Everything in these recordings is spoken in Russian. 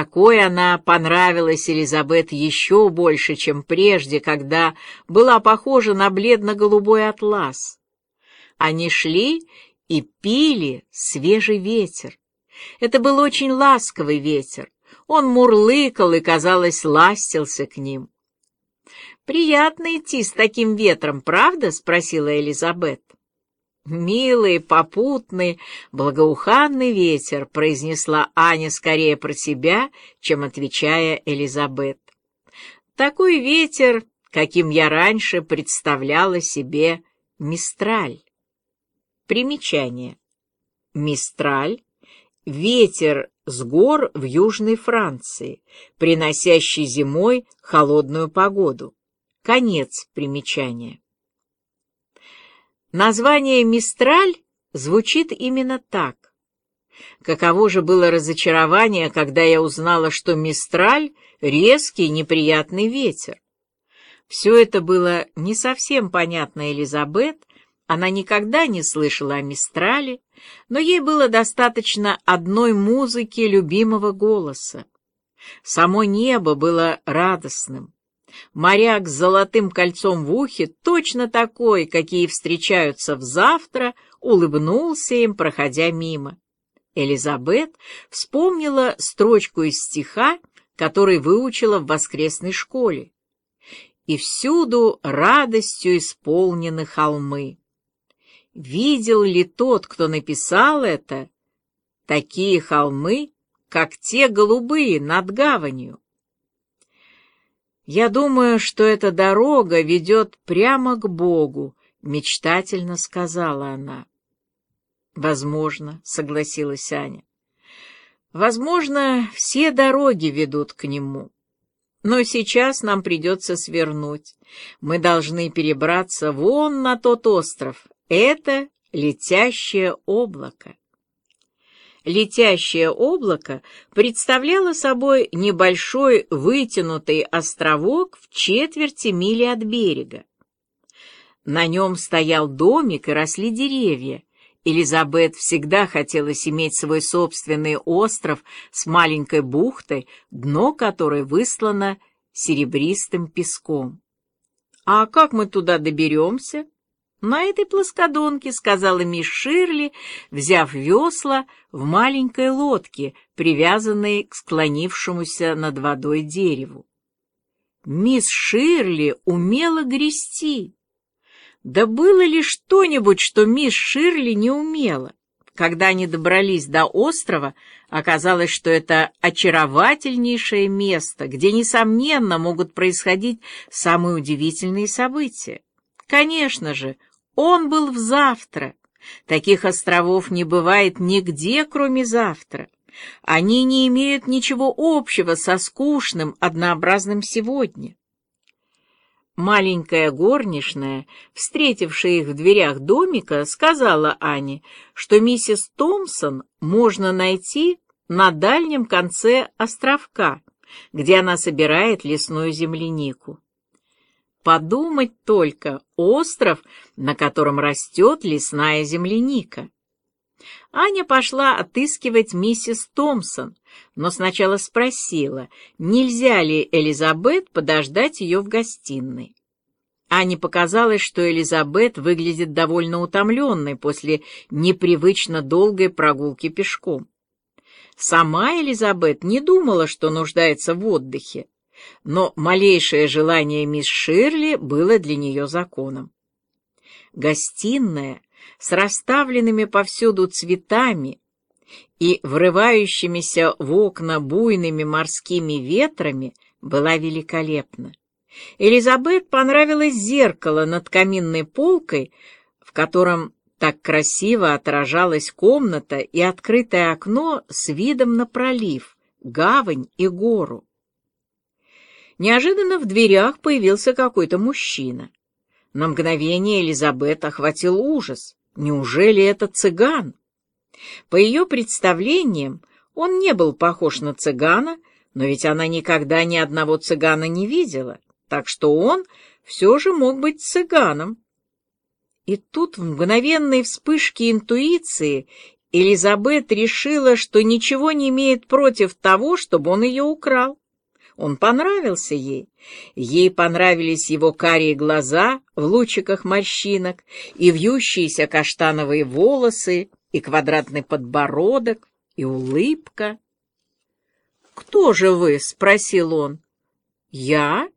Такой она понравилась Элизабет еще больше, чем прежде, когда была похожа на бледно-голубой атлас. Они шли и пили свежий ветер. Это был очень ласковый ветер. Он мурлыкал и, казалось, ластился к ним. «Приятно идти с таким ветром, правда?» — спросила Элизабет. «Милый, попутный, благоуханный ветер», — произнесла Аня скорее про себя, чем отвечая Элизабет. «Такой ветер, каким я раньше представляла себе Мистраль». Примечание. Мистраль — ветер с гор в Южной Франции, приносящий зимой холодную погоду. Конец примечания. Название «Мистраль» звучит именно так. Каково же было разочарование, когда я узнала, что «Мистраль» — резкий неприятный ветер. Все это было не совсем понятно Элизабет, она никогда не слышала о Мистрале, но ей было достаточно одной музыки любимого голоса. Само небо было радостным. Моряк с золотым кольцом в ухе, точно такой, какие встречаются в завтра, улыбнулся им, проходя мимо. Элизабет вспомнила строчку из стиха, который выучила в воскресной школе. «И всюду радостью исполнены холмы». Видел ли тот, кто написал это, такие холмы, как те голубые над гаванью? «Я думаю, что эта дорога ведет прямо к Богу», — мечтательно сказала она. «Возможно», — согласилась Аня. «Возможно, все дороги ведут к Нему. Но сейчас нам придется свернуть. Мы должны перебраться вон на тот остров. Это летящее облако» летящее облако представляло собой небольшой вытянутый островок в четверти мили от берега. На нем стоял домик и росли деревья. Элизабет всегда хотелось иметь свой собственный остров с маленькой бухтой, дно которой выслано серебристым песком. «А как мы туда доберемся?» «На этой плоскодонке», — сказала мисс Ширли, взяв весла в маленькой лодке, привязанной к склонившемуся над водой дереву. Мисс Ширли умела грести. Да было ли что-нибудь, что мисс Ширли не умела? Когда они добрались до острова, оказалось, что это очаровательнейшее место, где, несомненно, могут происходить самые удивительные события. Конечно же, он был в завтра. Таких островов не бывает нигде, кроме завтра. Они не имеют ничего общего со скучным, однообразным сегодня. Маленькая горничная, встретившая их в дверях домика, сказала Ане, что миссис Томпсон можно найти на дальнем конце островка, где она собирает лесную землянику. Подумать только, остров, на котором растет лесная земляника. Аня пошла отыскивать миссис Томпсон, но сначала спросила, нельзя ли Элизабет подождать ее в гостиной. Ане показалось, что Элизабет выглядит довольно утомленной после непривычно долгой прогулки пешком. Сама Элизабет не думала, что нуждается в отдыхе но малейшее желание мисс Ширли было для нее законом. Гостиная с расставленными повсюду цветами и врывающимися в окна буйными морскими ветрами была великолепна. Элизабет понравилось зеркало над каминной полкой, в котором так красиво отражалась комната и открытое окно с видом на пролив, гавань и гору. Неожиданно в дверях появился какой-то мужчина. На мгновение Элизабет охватил ужас. Неужели это цыган? По ее представлениям, он не был похож на цыгана, но ведь она никогда ни одного цыгана не видела, так что он все же мог быть цыганом. И тут в мгновенной вспышке интуиции Элизабет решила, что ничего не имеет против того, чтобы он ее украл. Он понравился ей. Ей понравились его карие глаза в лучиках морщинок, и вьющиеся каштановые волосы, и квадратный подбородок, и улыбка. «Кто же вы?» — спросил он. «Я?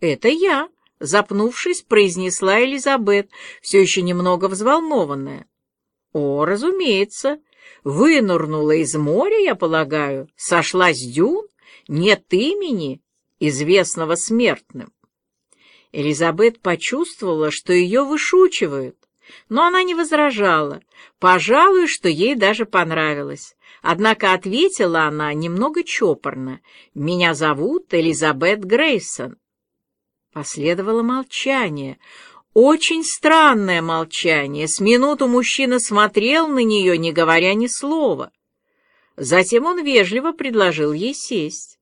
Это я», — запнувшись, произнесла Элизабет, все еще немного взволнованная. «О, разумеется. Вынурнула из моря, я полагаю, сошла с дюн, нет имени, известного смертным». Элизабет почувствовала, что ее вышучивают, но она не возражала. Пожалуй, что ей даже понравилось. Однако ответила она немного чопорно. «Меня зовут Элизабет Грейсон». Последовало молчание. Очень странное молчание. С минуту мужчина смотрел на нее, не говоря ни слова. Затем он вежливо предложил ей сесть.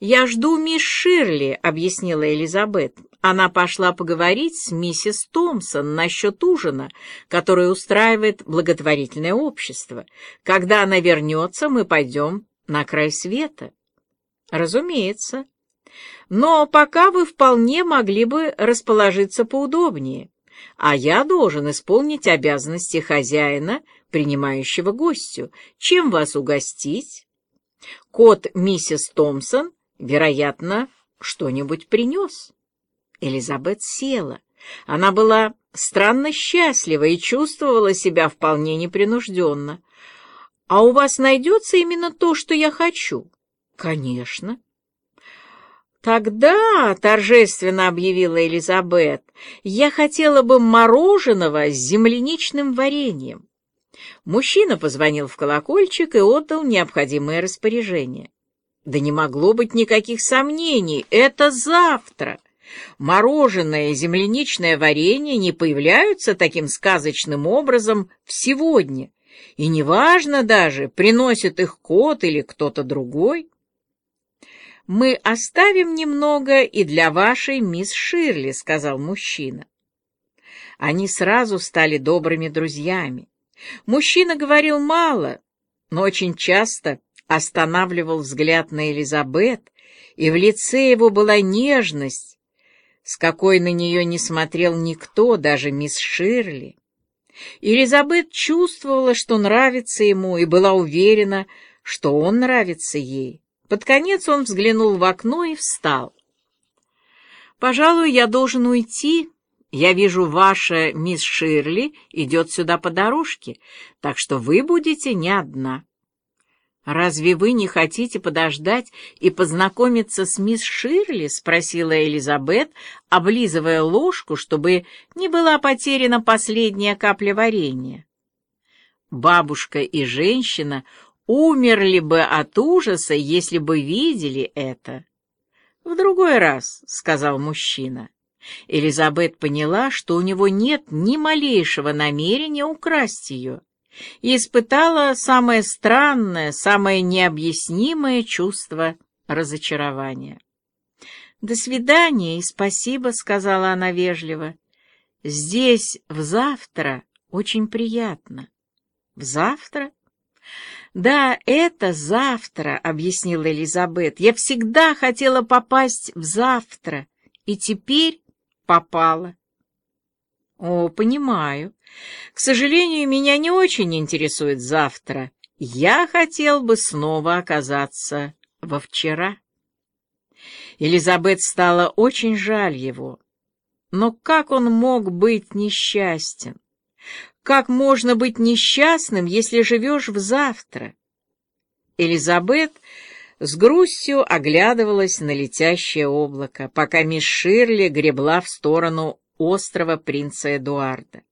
«Я жду мисс Ширли», — объяснила Элизабет. Она пошла поговорить с миссис Томпсон насчет ужина, который устраивает благотворительное общество. Когда она вернется, мы пойдем на край света. Разумеется. Но пока вы вполне могли бы расположиться поудобнее, а я должен исполнить обязанности хозяина, принимающего гостю. Чем вас угостить? Кот миссис Томпсон, вероятно, что-нибудь принес. Элизабет села. Она была странно счастлива и чувствовала себя вполне непринужденно. «А у вас найдется именно то, что я хочу?» «Конечно». «Тогда», — торжественно объявила Элизабет, — «я хотела бы мороженого с земляничным вареньем». Мужчина позвонил в колокольчик и отдал необходимое распоряжение. Да не могло быть никаких сомнений, это завтра. Мороженое и земляничное варенье не появляются таким сказочным образом в сегодня, и неважно даже, приносит их кот или кто-то другой. «Мы оставим немного и для вашей мисс Ширли», — сказал мужчина. Они сразу стали добрыми друзьями. Мужчина говорил мало, но очень часто останавливал взгляд на Элизабет, и в лице его была нежность, с какой на нее не смотрел никто, даже мисс Ширли. Элизабет чувствовала, что нравится ему, и была уверена, что он нравится ей. Под конец он взглянул в окно и встал. «Пожалуй, я должен уйти. Я вижу, ваша мисс Ширли идет сюда по дорожке, так что вы будете не одна». «Разве вы не хотите подождать и познакомиться с мисс Ширли?» — спросила Элизабет, облизывая ложку, чтобы не была потеряна последняя капля варенья. Бабушка и женщина умерли бы от ужаса, если бы видели это. «В другой раз», — сказал мужчина. Элизабет поняла, что у него нет ни малейшего намерения украсть ее и испытала самое странное, самое необъяснимое чувство разочарования. «До свидания и спасибо», — сказала она вежливо. «Здесь в завтра очень приятно». «В завтра?» «Да, это завтра», — объяснила Элизабет. «Я всегда хотела попасть в завтра, и теперь попала». «О, понимаю. К сожалению, меня не очень интересует завтра. Я хотел бы снова оказаться во вчера. Елизабет стала очень жаль его. Но как он мог быть несчастен? Как можно быть несчастным, если живешь в завтра? Элизабет с грустью оглядывалась на летящее облако, пока мисс Ширли гребла в сторону острова принца Эдуарда.